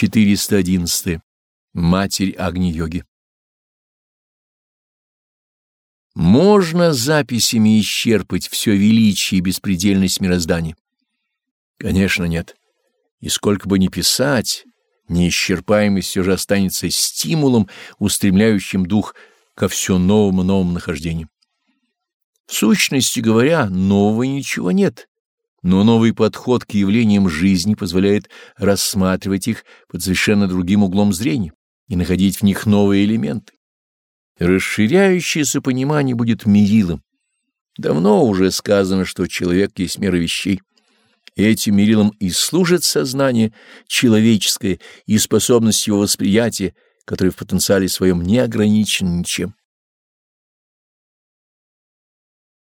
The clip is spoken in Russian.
411. Матерь Агни-йоги. Можно записями исчерпать все величие и беспредельность мироздания? Конечно, нет. И сколько бы ни писать, неисчерпаемость все же останется стимулом, устремляющим дух ко все новому новому нахождению. В сущности говоря, нового ничего нет, но новый подход к явлениям жизни позволяет рассматривать их под совершенно другим углом зрения и находить в них новые элементы. Расширяющееся понимание будет мерилом. Давно уже сказано, что человек есть мера вещей. Этим мерилом и служит сознание человеческое и способность его восприятия, которое в потенциале своем не ограничен ничем.